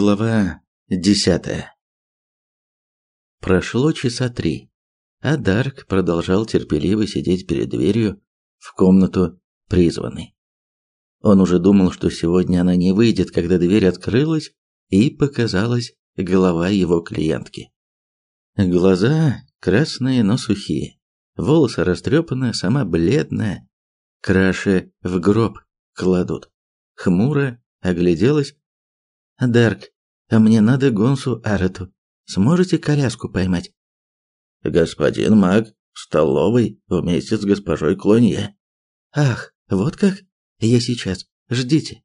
Глава десятая Прошло часа три, а Дарк продолжал терпеливо сидеть перед дверью в комнату призванной. Он уже думал, что сегодня она не выйдет, когда дверь открылась и показалась голова его клиентки. Глаза красные, но сухие, волосы растрепаны, сама бледная, краши в гроб кладут. Хмуро огляделась Дарк, а мне надо Гонсу Арату. Сможете коляску поймать? Господин маг в столовой вместе с госпожой Клонье. Ах, вот как? Я сейчас. Ждите.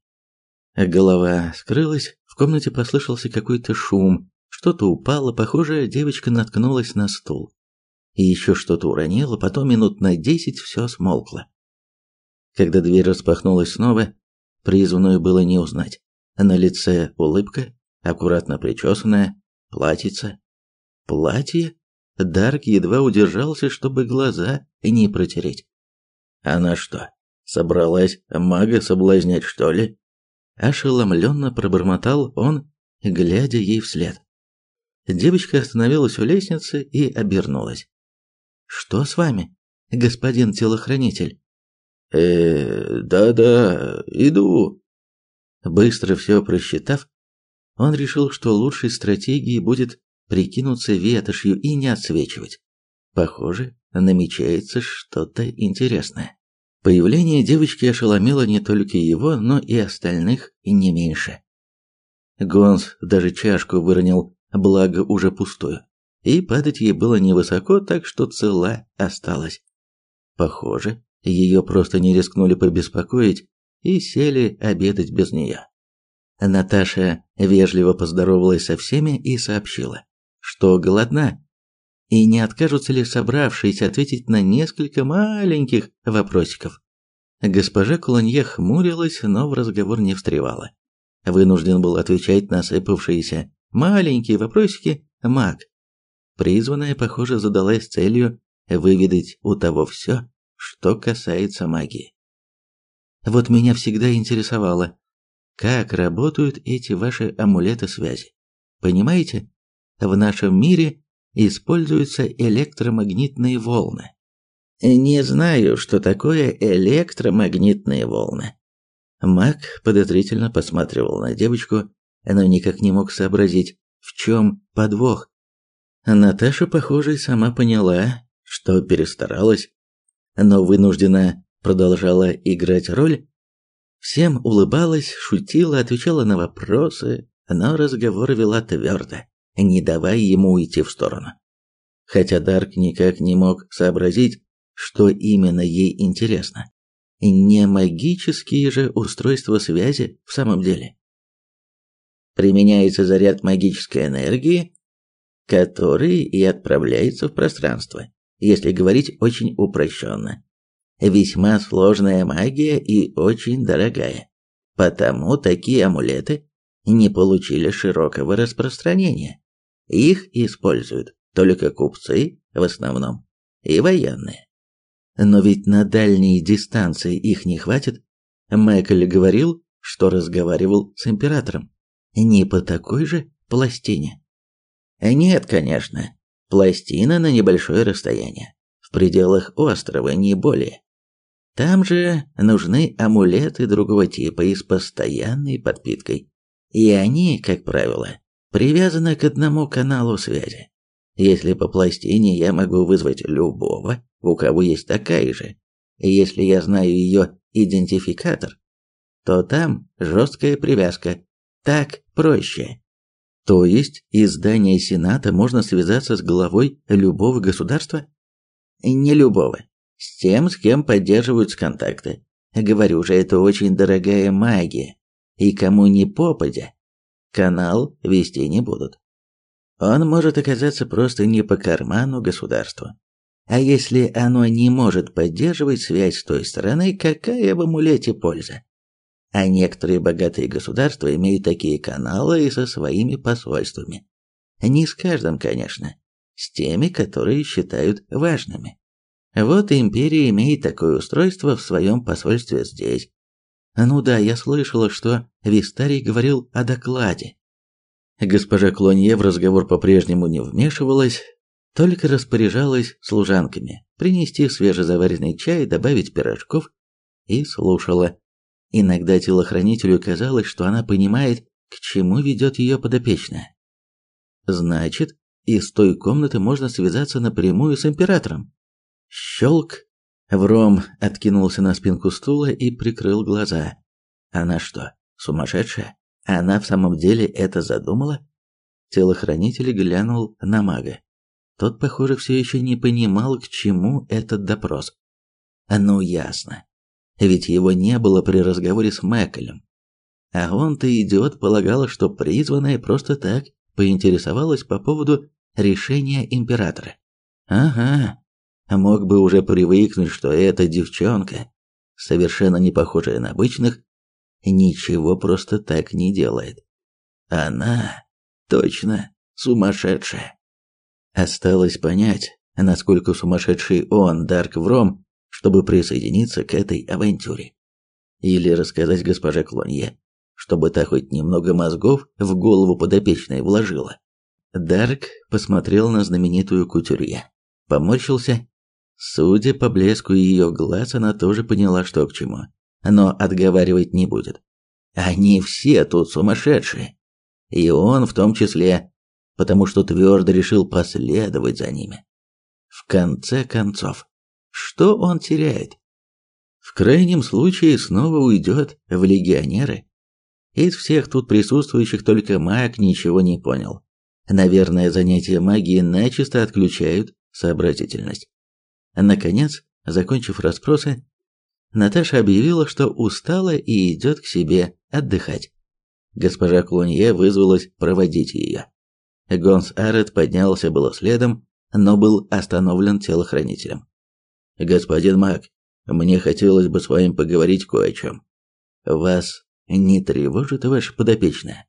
Голова скрылась, в комнате послышался какой-то шум, что-то упало, похоже, девочка наткнулась на стул. И еще что-то уронила, потом минут на десять все смолкло. Когда дверь распахнулась снова, призванную было не узнать. На лице улыбка, аккуратно причесанная, платьице. Платье? Дарк едва удержался, чтобы глаза не протереть. Она что, собралась мага соблазнять, что ли? Ошеломленно пробормотал он, глядя ей вслед. Девочка остановилась у лестницы и обернулась. «Что с вами, господин телохранитель?» «Э, да-да, иду», Быстро все просчитав, он решил, что лучшей стратегией будет прикинуться ветошью и не отсвечивать. Похоже, намечается что-то интересное. Появление девочки ошеломило не только его, но и остальных не меньше. Гонс даже чашку выронил, благо уже пустую. И падать ей было невысоко, так что цела осталась. Похоже, ее просто не рискнули побеспокоить, и сели обедать без нее. Наташа вежливо поздоровалась со всеми и сообщила, что голодна, и не откажутся ли собравшиеся ответить на несколько маленьких вопросиков. Госпожа Куланье хмурилась, но в разговор не встревала. Вынужден был отвечать на сыпавшиеся маленькие вопросики маг. Призванная, похоже, задалась целью выведать у того все, что касается магии. Вот меня всегда интересовало, как работают эти ваши амулеты связи. Понимаете, в нашем мире используются электромагнитные волны. Не знаю, что такое электромагнитные волны. Мак подозрительно посматривал на девочку, но никак не мог сообразить, в чем подвох. Наташа, похоже, сама поняла, что перестаралась, но вынуждена продолжала играть роль. Всем улыбалась, шутила, отвечала на вопросы, но разговор вела твердо, не давая ему уйти в сторону. Хотя Дарк никак не мог сообразить, что именно ей интересно. Не магические же устройства связи в самом деле. Применяется заряд магической энергии, который и отправляется в пространство, если говорить очень упрощенно весьма сложная магия и очень дорогая. Потому такие амулеты не получили широкого распространения. Их используют только купцы в основном и военные. Но ведь на дальние дистанции их не хватит. Мэкль говорил, что разговаривал с императором. Не по такой же пластине. Нет, конечно. Пластина на небольшое расстояние. В пределах острова, не более. Там же нужны амулеты другого типа и с постоянной подпиткой. И они, как правило, привязаны к одному каналу связи. Если по пластине я могу вызвать любого, у кого есть такая же, и если я знаю ее идентификатор, то там жесткая привязка. Так проще. То есть из здания Сената можно связаться с главой любого государства? Не любого с тем, с кем поддерживаются контакты. Говорю же, это очень дорогая магия, и кому не попадя, канал вести не будут. Он может оказаться просто не по карману государству. А если оно не может поддерживать связь с той стороны, какая в амулете польза? А некоторые богатые государства имеют такие каналы и со своими посольствами. Не с каждым, конечно, с теми, которые считают важными. Вот империя имеет такое устройство в своем посольстве здесь. Ну да, я слышала, что Вистарий говорил о докладе. Госпожа Клонье в разговор по-прежнему не вмешивалась, только распоряжалась служанками принести свежезаваренный чай, добавить пирожков и слушала. Иногда телохранителю казалось, что она понимает, к чему ведет ее подопечная. Значит, из той комнаты можно связаться напрямую с императором. Щелк. Вром откинулся на спинку стула и прикрыл глаза. Она что, сумасшедшая? Она в самом деле это задумала? Телохранитель глянул на мага. Тот, похоже, все еще не понимал, к чему этот допрос. Ну, ясно. Ведь его не было при разговоре с Мэккелем. А он-то, идиот, полагал, что призванная просто так поинтересовалась по поводу решения императора. Ага, мог бы уже привыкнуть, что эта девчонка, совершенно не похожая на обычных, ничего просто так не делает. Она точно сумасшедшая. Осталось понять, насколько сумасшедший он, Дарк Вром, чтобы присоединиться к этой авантюре. Или рассказать госпоже Клонье, чтобы та хоть немного мозгов в голову подопечной вложила. Дарк посмотрел на знаменитую кутюрье, поморщился. Судя по блеску ее глаз, она тоже поняла, что к чему, но отговаривать не будет. Они все тут сумасшедшие, и он в том числе потому что твердо решил последовать за ними. В конце концов, что он теряет? В крайнем случае снова уйдет в легионеры. Из всех тут присутствующих только маг ничего не понял. Наверное, занятия магией начисто отключают сообразительность. Наконец, закончив расспросы, Наташа объявила, что устала и идет к себе отдыхать. Госпожа Клонье вызвалась проводить ее. Гонс Арет поднялся было следом, но был остановлен телохранителем. «Господин Мак, мне хотелось бы с вами поговорить кое о чем. Вас не тревожит ваша подопечная?»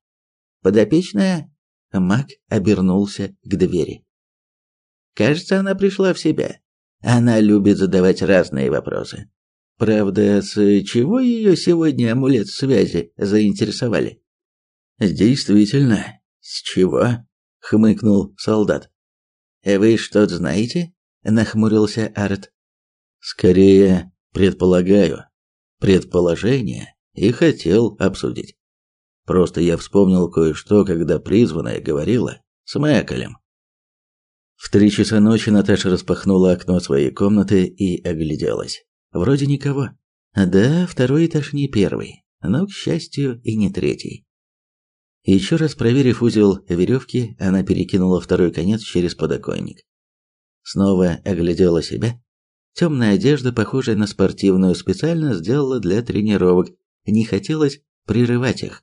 «Подопечная?» Мак обернулся к двери. «Кажется, она пришла в себя. Она любит задавать разные вопросы. Правда, с чего ее сегодня амулет связи заинтересовали?» «Действительно, с чего?» хмыкнул солдат. Вы что-то знаете? нахмурился Арт. Скорее, предполагаю. Предположение и хотел обсудить. Просто я вспомнил кое-что, когда призванная говорила с Мэколем. В три часа ночи Наташа распахнула окно своей комнаты и огляделась. Вроде никого. Да, второй этаж не первый, но, к счастью, и не третий. Еще раз проверив узел веревки, она перекинула второй конец через подоконник. Снова оглядела себя. Темная одежда, похожая на спортивную, специально сделала для тренировок. Не хотелось прерывать их.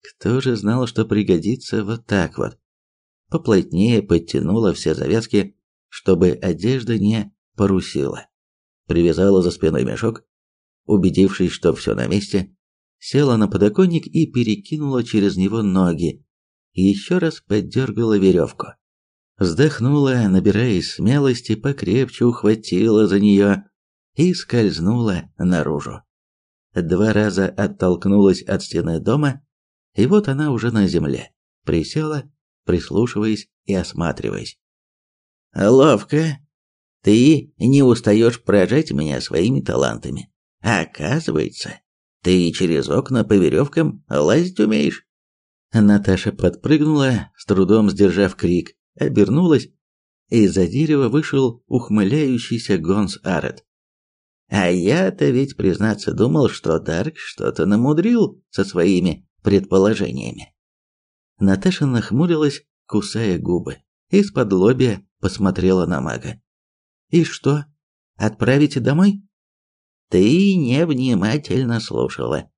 Кто же знал, что пригодится вот так вот? Поплотнее подтянула все завязки, чтобы одежда не порусила. Привязала за спиной мешок. Убедившись, что все на месте, села на подоконник и перекинула через него ноги, и еще раз поддергала веревку. Вздохнула, набираясь смелости, покрепче ухватила за нее и скользнула наружу. Два раза оттолкнулась от стены дома, и вот она уже на земле, присела, прислушиваясь и осматриваясь. «Ловко. Ты не устаешь поражать меня своими талантами. оказывается, ты через окна по веревкам лазить умеешь?» Наташа подпрыгнула, с трудом сдержав крик, обернулась, и из-за дерева вышел ухмыляющийся Гонс Арет. «А я-то ведь, признаться, думал, что Дарк что-то намудрил со своими предположениями». Наташа нахмурилась, кусая губы, из-под лобья посмотрела на мага. «И что, отправите домой?» Ты невнимательно слушала.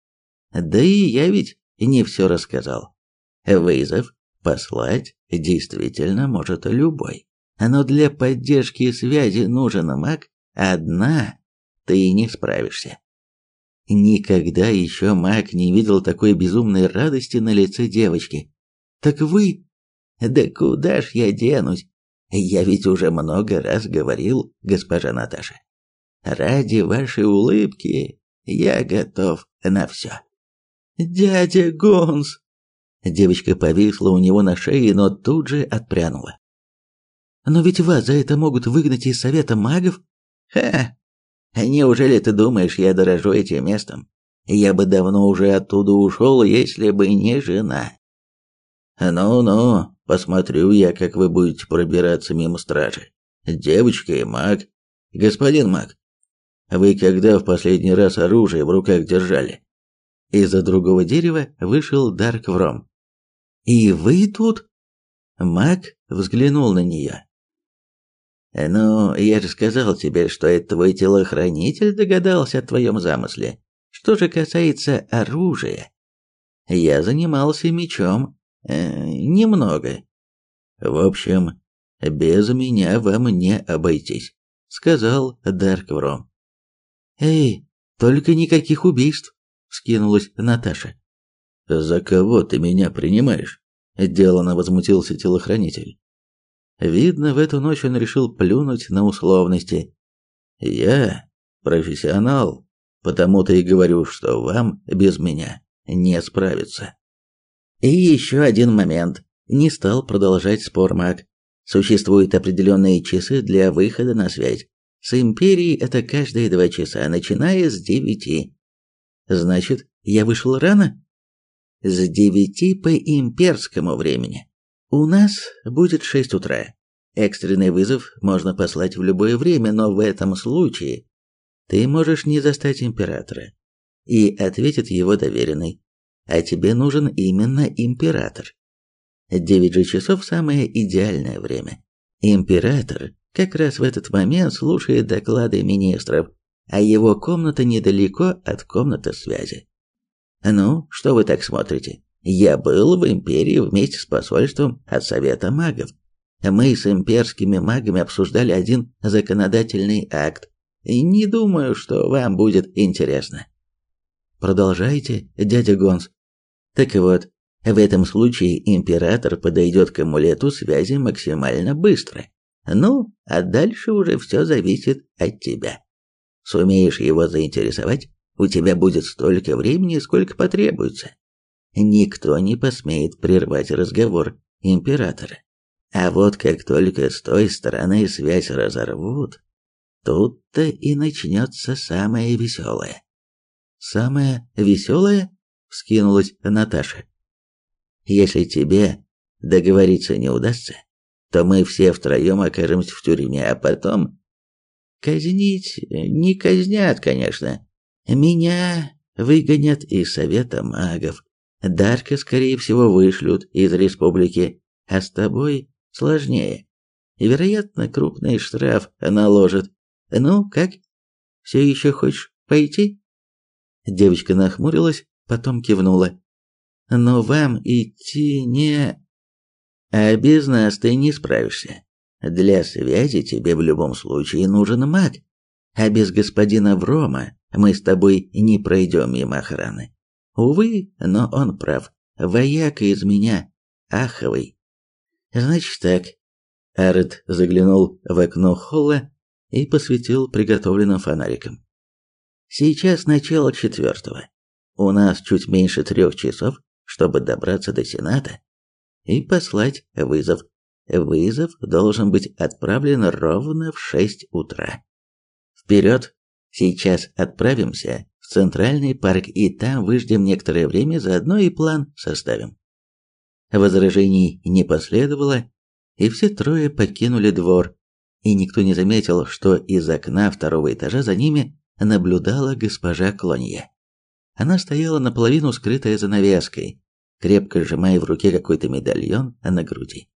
Да и я ведь не все рассказал. Вызов послать действительно может любой. Но для поддержки связи нужен маг, одна ты не справишься. Никогда еще маг не видел такой безумной радости на лице девочки. Так вы... Да куда ж я денусь? Я ведь уже много раз говорил, госпожа Наташа. Ради вашей улыбки я готов на все. Дядя Гонс! Девочка повисла у него на шее, но тут же отпрянула. «Но ведь вас за это могут выгнать из совета магов?» «Ха! Неужели ты думаешь, я дорожу этим местом? Я бы давно уже оттуда ушел, если бы не жена». «Ну-ну, посмотрю я, как вы будете пробираться мимо стражи. Девочка и маг. Господин маг, вы когда в последний раз оружие в руках держали?» Из-за другого дерева вышел Дарк Вром. «И вы тут?» Маг взглянул на нее. «Ну, я же сказал тебе, что это твой телохранитель догадался о твоем замысле. Что же касается оружия, я занимался мечом. Э, немного. В общем, без меня вам не обойтись», — сказал Дарквром. «Эй, только никаких убийств!» — вскинулась Наташа. «За кого ты меня принимаешь?» — делано возмутился телохранитель. Видно, в эту ночь он решил плюнуть на условности. «Я профессионал, потому-то и говорю, что вам без меня не справиться». И еще один момент. Не стал продолжать спор маг. Существуют определенные часы для выхода на связь. С Империей это каждые два часа, начиная с девяти. Значит, я вышел рано? С девяти по имперскому времени. У нас будет шесть утра. Экстренный вызов можно послать в любое время, но в этом случае ты можешь не застать императора. И ответит его доверенный. А тебе нужен именно император. Девять же часов самое идеальное время. Император как раз в этот момент слушает доклады министров, а его комната недалеко от комнаты связи. Ну, что вы так смотрите? Я был в империи вместе с посольством от Совета магов. Мы с имперскими магами обсуждали один законодательный акт. Не думаю, что вам будет интересно. Продолжайте, дядя Гонс. Так вот, в этом случае император подойдет к амулету связи максимально быстро. Ну, а дальше уже все зависит от тебя. Сумеешь его заинтересовать, у тебя будет столько времени, сколько потребуется. Никто не посмеет прервать разговор императора. А вот как только с той стороны связь разорвут, тут-то и начнется самое веселое. «Самое веселое?» — вскинулась Наташа. «Если тебе договориться не удастся, то мы все втроем окажемся в тюрьме, а потом... Казнить не казнят, конечно. Меня выгонят из Совета магов. Дарка, скорее всего, вышлют из республики, а с тобой сложнее. Вероятно, крупный штраф наложат. Ну, как? Все еще хочешь пойти? Девочка нахмурилась, потом кивнула. Но вам идти не... А без нас ты не справишься. Для связи тебе в любом случае нужен маг. А без господина Врома мы с тобой не пройдем мимо охраны. Увы, но он прав. Вояка из меня аховый. Значит так. Арет заглянул в окно холла и посветил приготовленным фонариком. Сейчас начало четвертого. У нас чуть меньше трех часов, чтобы добраться до Сената и послать вызов. Вызов должен быть отправлен ровно в 6 утра. Вперед! Сейчас отправимся в Центральный парк и там выждем некоторое время, заодно и план составим. Возражений не последовало, и все трое покинули двор, и никто не заметил, что из окна второго этажа за ними наблюдала госпожа Клонья. Она стояла наполовину скрытая занавеской, крепко сжимая в руке какой-то медальон на груди.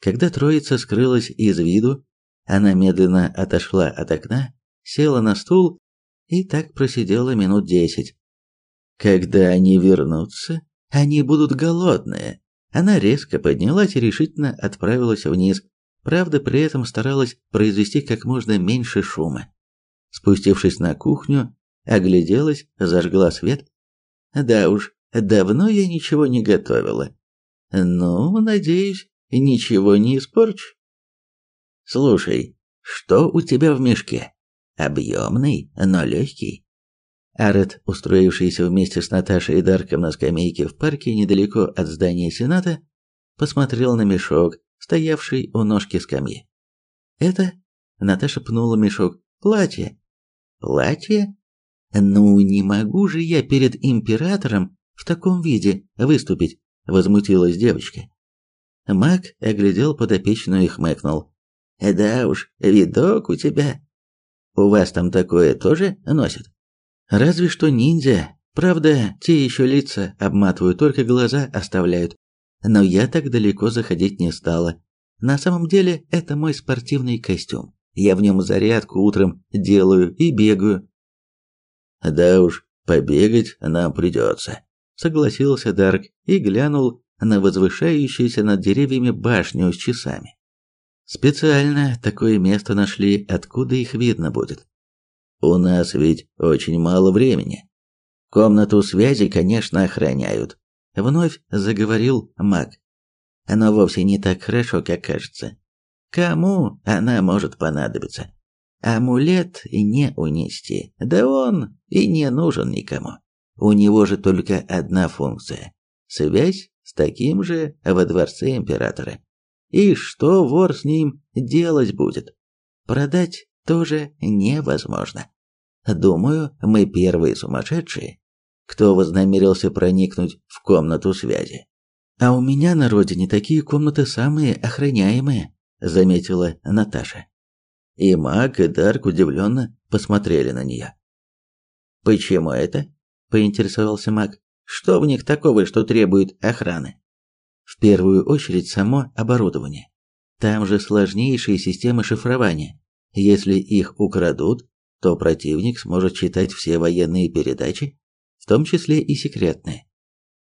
Когда троица скрылась из виду, она медленно отошла от окна, села на стул и так просидела минут десять. Когда они вернутся, они будут голодные. Она резко поднялась и решительно отправилась вниз, правда, при этом старалась произвести как можно меньше шума. Спустившись на кухню, огляделась, зажгла свет. Да уж, Давно я ничего не готовила. Ну, надеюсь, ничего не испорчу. Слушай, что у тебя в мешке? Объемный, но легкий. Арет, устроившийся вместе с Наташей и Дарком на скамейке в парке недалеко от здания Сената, посмотрел на мешок, стоявший у ножки скамьи. «Это?» — Наташа пнула мешок. «Платье». «Платье? Ну, не могу же я перед императором в таком виде выступить», — возмутилась девочка. Маг оглядел подопечную и хмыкнул. «Да уж, видок у тебя. У вас там такое тоже носят?» Разве что ниндзя. Правда, те еще лица обматывают, только глаза оставляют. Но я так далеко заходить не стала. На самом деле, это мой спортивный костюм. Я в нем зарядку утром делаю и бегаю. Да уж, побегать нам придется, согласился Дарк и глянул на возвышающуюся над деревьями башню с часами. Специально такое место нашли, откуда их видно будет. У нас ведь очень мало времени. Комнату связи, конечно, охраняют. Вновь заговорил маг. Но вовсе не так хорошо, как кажется. Кому она может понадобиться? Амулет не унести. Да он и не нужен никому. У него же только одна функция. Связь с таким же во дворце императора. И что вор с ним делать будет? Продать тоже невозможно. Думаю, мы первые сумасшедшие, кто вознамерился проникнуть в комнату связи. А у меня на родине такие комнаты самые охраняемые, заметила Наташа. И Мак, и Дарк удивленно посмотрели на нее. «Почему это?» – поинтересовался Мак. «Что в них такого, что требует охраны?» «В первую очередь само оборудование. Там же сложнейшие системы шифрования. Если их украдут, то противник сможет читать все военные передачи, в том числе и секретные.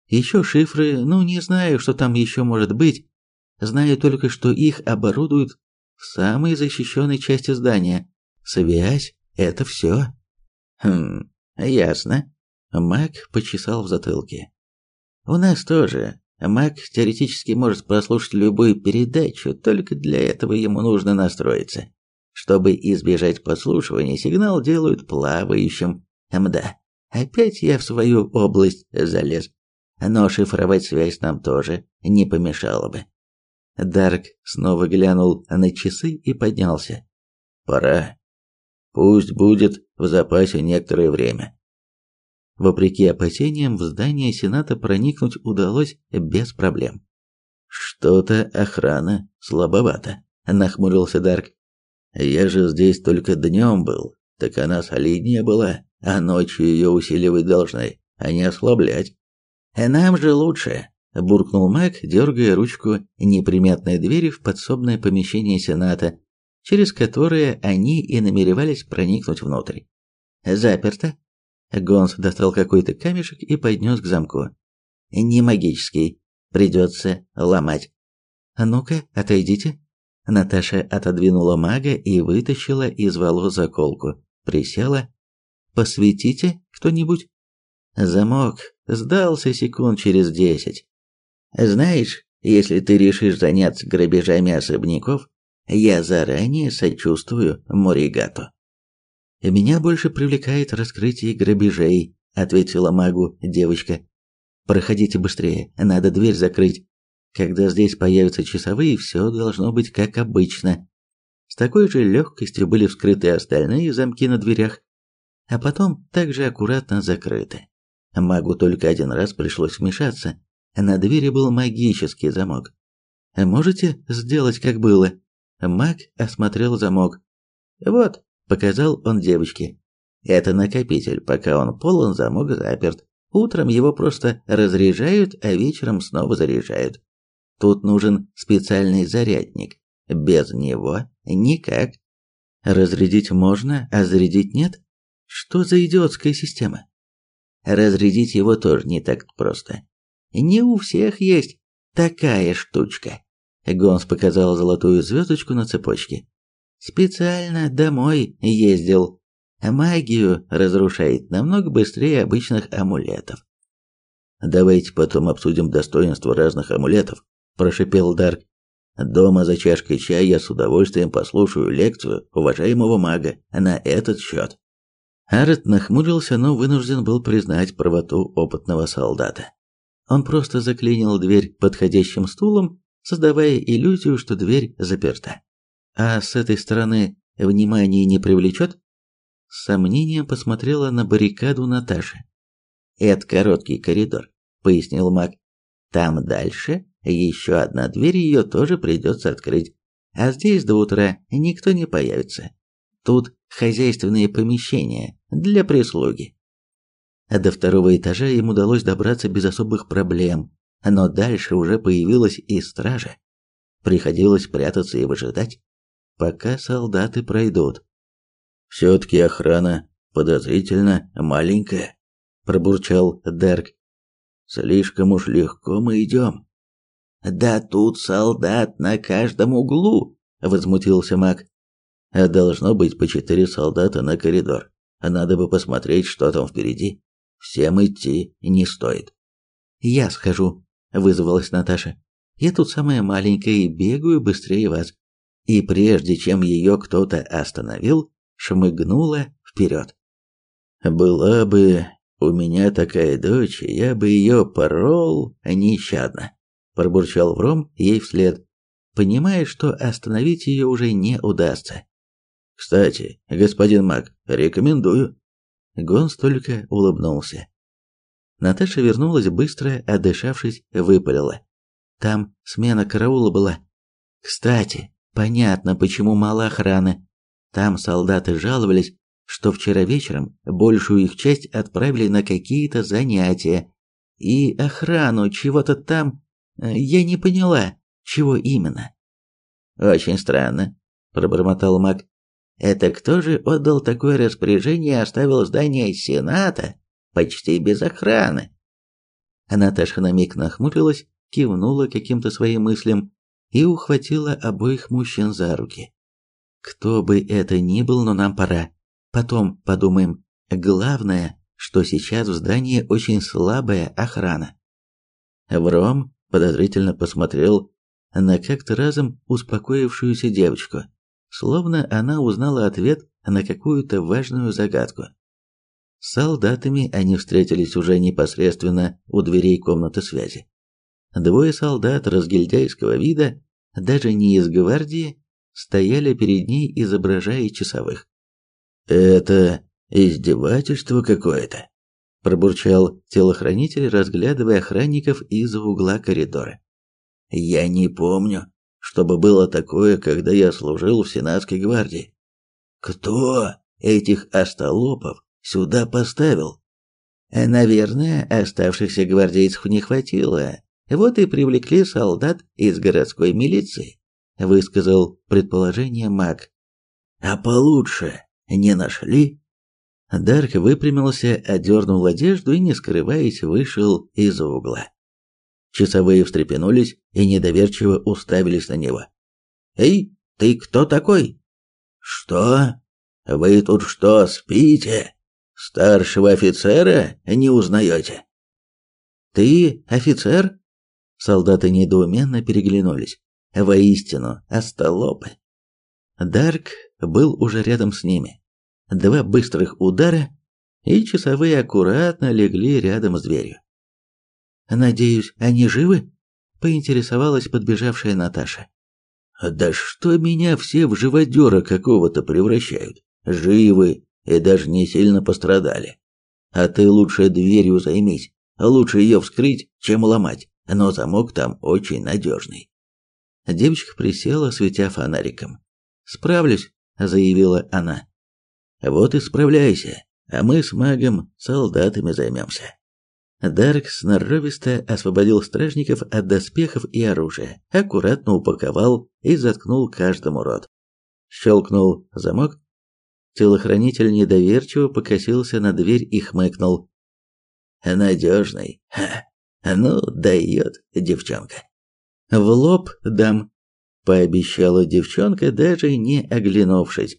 Еще шифры, ну не знаю, что там еще может быть, знаю только, что их оборудуют в самой защищенной части здания. Связь — это все. Хм, ясно. Мак почесал в затылке. У нас тоже. Мак теоретически может прослушать любую передачу, только для этого ему нужно настроиться. Чтобы избежать подслушивания, сигнал делают плавающим. Мда, опять я в свою область залез. Но шифровать связь нам тоже не помешало бы. Дарк снова глянул на часы и поднялся. Пора. Пусть будет в запасе некоторое время. Вопреки опасениям, в здание Сената проникнуть удалось без проблем. Что-то охрана слабовато, нахмурился Дарк. Я же здесь только днем был, так она солиднее была, а ночью ее усиливать должны, а не ослаблять. Нам же лучше, буркнул Мак, дергая ручку неприметной двери в подсобное помещение Сената, через которое они и намеревались проникнуть внутрь. Заперто. Гонс достал какой-то камешек и поднес к замку. Не магический, придется ломать. Ну-ка, отойдите. Наташа отодвинула мага и вытащила из волос заколку. Присела. «Посветите кто-нибудь?» Замок сдался секунд через десять. «Знаешь, если ты решишь заняться грабежами особняков, я заранее сочувствую Моригату». «Меня больше привлекает раскрытие грабежей», — ответила магу девочка. «Проходите быстрее, надо дверь закрыть». Когда здесь появятся часовые, все должно быть как обычно. С такой же легкостью были вскрыты остальные замки на дверях, а потом также аккуратно закрыты. Магу только один раз пришлось вмешаться. На двери был магический замок. Можете сделать как было? Маг осмотрел замок. Вот, показал он девочке. Это накопитель, пока он полон, замок заперт. Утром его просто разряжают, а вечером снова заряжают. Тут нужен специальный зарядник. Без него никак. Разрядить можно, а зарядить нет? Что за идиотская система? Разрядить его тоже не так просто. Не у всех есть такая штучка. Гонс показал золотую звездочку на цепочке. Специально домой ездил. Магию разрушает намного быстрее обычных амулетов. Давайте потом обсудим достоинства разных амулетов, прошипел Дарк. Дома за чашкой чая я с удовольствием послушаю лекцию уважаемого мага на этот счет. Арет нахмурился, но вынужден был признать правоту опытного солдата. Он просто заклинил дверь подходящим стулом, создавая иллюзию, что дверь заперта. А с этой стороны внимание не привлечет? С сомнением посмотрела на баррикаду Наташи. «Это короткий коридор», — пояснил маг. «Там дальше еще одна дверь, ее тоже придется открыть. А здесь до утра никто не появится. Тут хозяйственные помещения для прислуги». До второго этажа им удалось добраться без особых проблем, но дальше уже появилась и стража. Приходилось прятаться и выжидать, пока солдаты пройдут. «Все-таки охрана подозрительно маленькая», – пробурчал Дерк. «Слишком уж легко мы идем». «Да тут солдат на каждом углу», – возмутился маг. «А должно быть по четыре солдата на коридор. Надо бы посмотреть, что там впереди. Всем идти не стоит». «Я схожу», – вызвалась Наташа. «Я тут самая маленькая и бегаю быстрее вас». И прежде чем ее кто-то остановил, шмыгнула вперед. «Была бы у меня такая дочь, я бы ее порол нещадно», пробурчал Вром ей вслед, понимая, что остановить ее уже не удастся. «Кстати, господин Мак, рекомендую». Гонс только улыбнулся. Наташа вернулась быстро, отдышавшись, выпалила. Там смена караула была. Кстати, понятно, почему мало охраны. Там солдаты жаловались, что вчера вечером большую их часть отправили на какие-то занятия. И охрану чего-то там... Э, я не поняла, чего именно. Очень странно, пробормотал Мак. Это кто же отдал такое распоряжение и оставил здание Сената почти без охраны? Наташа на миг нахмурилась, кивнула каким-то своим мыслям и ухватила обоих мужчин за руки. Кто бы это ни был, но нам пора. Потом подумаем. Главное, что сейчас в здании очень слабая охрана. Вром подозрительно посмотрел на как-то разом успокоившуюся девочку, словно она узнала ответ на какую-то важную загадку. С солдатами они встретились уже непосредственно у дверей комнаты связи. Двое солдат разгильдяйского вида, даже не из гвардии, стояли перед ней, изображая часовых. «Это издевательство какое-то», – пробурчал телохранитель, разглядывая охранников из-за угла коридора. «Я не помню, чтобы было такое, когда я служил в Сенатской гвардии. Кто этих остолопов сюда поставил?» «Наверное, оставшихся гвардейцев не хватило, вот и привлекли солдат из городской милиции высказал предположение маг. А получше не нашли? Дарк выпрямился, одернул одежду и, не скрываясь, вышел из угла. Часовые встрепенулись и недоверчиво уставились на него. «Эй, ты кто такой?» «Что? Вы тут что, спите? Старшего офицера не узнаете?» «Ты офицер?» Солдаты недоуменно переглянулись. Воистину, остолопы. Дарк был уже рядом с ними. Два быстрых удара, и часовые аккуратно легли рядом с дверью. «Надеюсь, они живы?» – поинтересовалась подбежавшая Наташа. «Да что меня все в живодера какого-то превращают? Живы и даже не сильно пострадали. А ты лучше дверью займись, лучше ее вскрыть, чем ломать, но замок там очень надежный». Девочка присела, светя фонариком. «Справлюсь», — заявила она. «Вот и справляйся, а мы с магом солдатами займемся». Дарк сноровисто освободил стражников от доспехов и оружия, аккуратно упаковал и заткнул каждому рот. Щелкнул замок. Телохранитель недоверчиво покосился на дверь и хмыкнул. «Надежный. Ха. Ну, дает девчонка». В лоб дам, пообещала девчонка, даже не оглянувшись.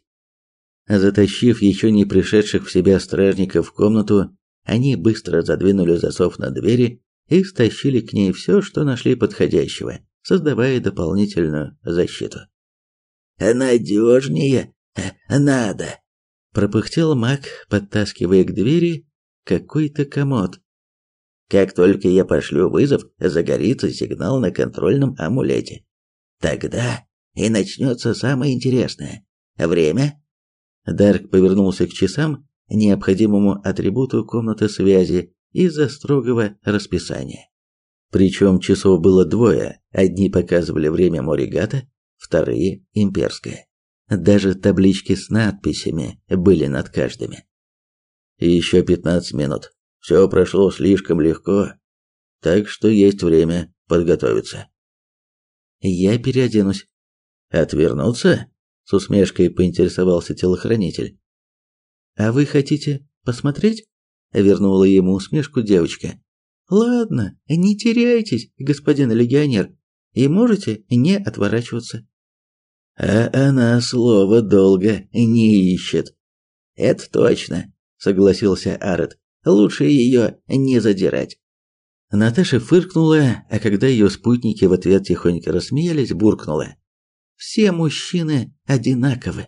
Затащив еще не пришедших в себя стражников в комнату, они быстро задвинули засов на двери и стащили к ней все, что нашли подходящего, создавая дополнительную защиту. «Надежнее надо», Пропыхтел маг, подтаскивая к двери какой-то комод. Как только я пошлю вызов, загорится сигнал на контрольном амулете. Тогда и начнется самое интересное. Время? Дарк повернулся к часам, необходимому атрибуту комнаты связи из-за строгого расписания. Причем часов было двое, одни показывали время Моригата, вторые – имперское. Даже таблички с надписями были над каждыми. Еще пятнадцать минут. Все прошло слишком легко, так что есть время подготовиться. Я переоденусь. Отвернуться? С усмешкой поинтересовался телохранитель. А вы хотите посмотреть? Вернула ему усмешку девочка. Ладно, не теряйтесь, господин легионер, и можете не отворачиваться. А она слово долго не ищет. Это точно, согласился Арет. Лучше ее не задирать. Наташа фыркнула, а когда ее спутники в ответ тихонько рассмеялись, буркнула: "Все мужчины одинаковы".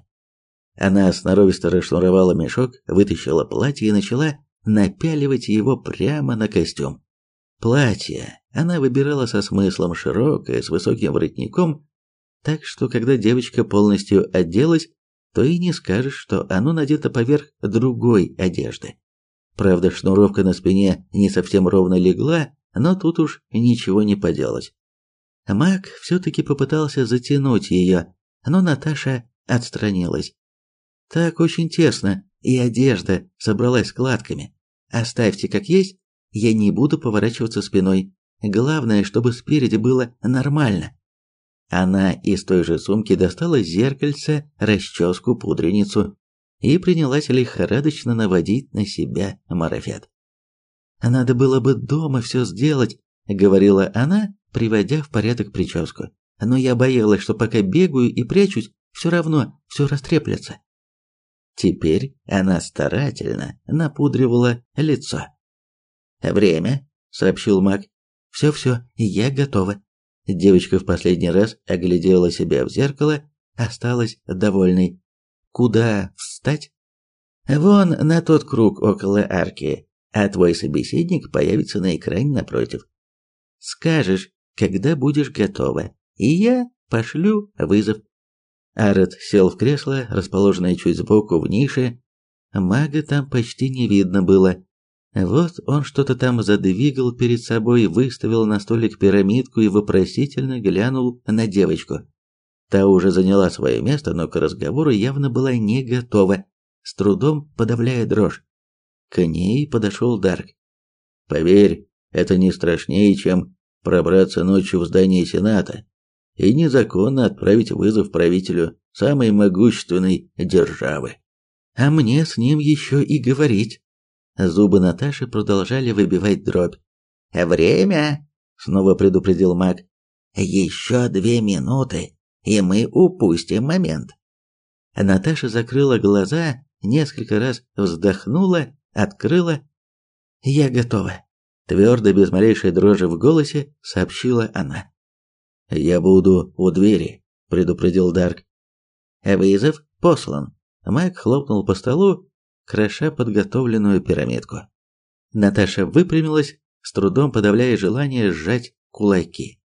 Она сноровисто расшнуровала мешок, вытащила платье и начала напяливать его прямо на костюм. Платье она выбирала со смыслом широкое, с высоким воротником, так что когда девочка полностью оделась, то и не скажешь, что оно надето поверх другой одежды. Правда, шнуровка на спине не совсем ровно легла, но тут уж ничего не поделать. Мак все-таки попытался затянуть ее, но Наташа отстранилась. Так очень тесно, и одежда собралась складками. Оставьте как есть, я не буду поворачиваться спиной. Главное, чтобы спереди было нормально. Она из той же сумки достала зеркальце, расческу, пудреницу и принялась лихорадочно наводить на себя марафет. «Надо было бы дома все сделать», — говорила она, приводя в порядок прическу. «Но я боялась, что пока бегаю и прячусь, все равно все растреплется». Теперь она старательно напудривала лицо. «Время», — сообщил маг. «Все-все, я готова». Девочка в последний раз оглядела себя в зеркало, осталась довольной. «Куда встать?» «Вон на тот круг около арки, а твой собеседник появится на экране напротив. Скажешь, когда будешь готова, и я пошлю вызов». Арет сел в кресло, расположенное чуть сбоку в нише. Мага там почти не видно было. Вот он что-то там задвигал перед собой, выставил на столик пирамидку и вопросительно глянул на девочку. Та уже заняла свое место, но к разговору явно была не готова, с трудом подавляя дрожь. К ней подошел Дарк. «Поверь, это не страшнее, чем пробраться ночью в здание Сената и незаконно отправить вызов правителю самой могущественной державы. А мне с ним еще и говорить. Зубы Наташи продолжали выбивать дробь. «Время!» — снова предупредил маг. «Еще две минуты, и мы упустим момент». Наташа закрыла глаза, несколько раз вздохнула, открыла. «Я готова», — твердо, без малейшей дрожи в голосе, сообщила она. «Я буду у двери», — предупредил Дарк. «Вызов послан». Маг хлопнул по столу, кроша подготовленную пирамидку. Наташа выпрямилась, с трудом подавляя желание сжать кулаки.